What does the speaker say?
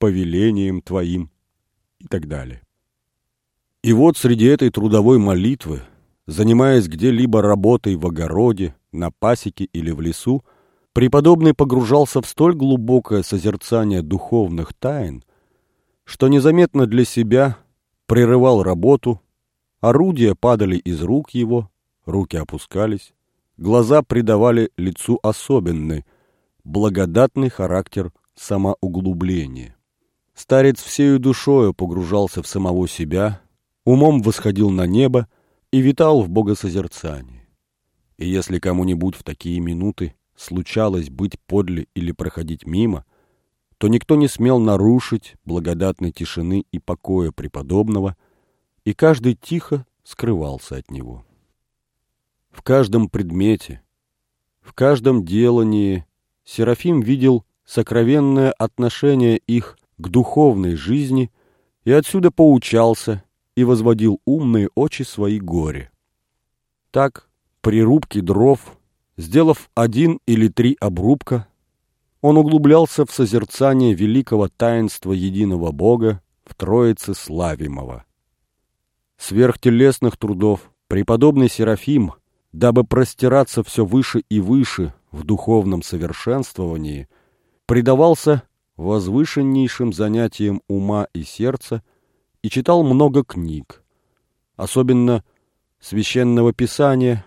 повелением Твоим и так далее. И вот среди этой трудовой молитвы, занимаясь где-либо работой в огороде, на пасеке или в лесу, преподобный погружался в столь глубокое созерцание духовных тайн, что незаметно для себя прерывал работу, орудия падали из рук его, руки опускались, глаза придавали лицу особенный, благодатный характер самоуглубления. Старец всею душою погружался в самого себя, умом восходил на небо и витал в богосозерцании. И если кому-нибудь в такие минуты случалось быть подле или проходить мимо, то никто не смел нарушить благодатной тишины и покоя преподобного, и каждый тихо скрывался от него. В каждом предмете, в каждом делании Серафим видел сокровенное отношение их к духовной жизни и отсюда поучался и возводил умные очи свои горе. Так, при рубке дров, сделав один или три обрубка, он углублялся в созерцание великого таинства единого Бога в Троице Славимого. Сверхтелесных трудов преподобный Серафим, дабы простираться все выше и выше в духовном совершенствовании, предавался возвышеннейшим занятиям ума и сердца и читал много книг, особенно священного писания,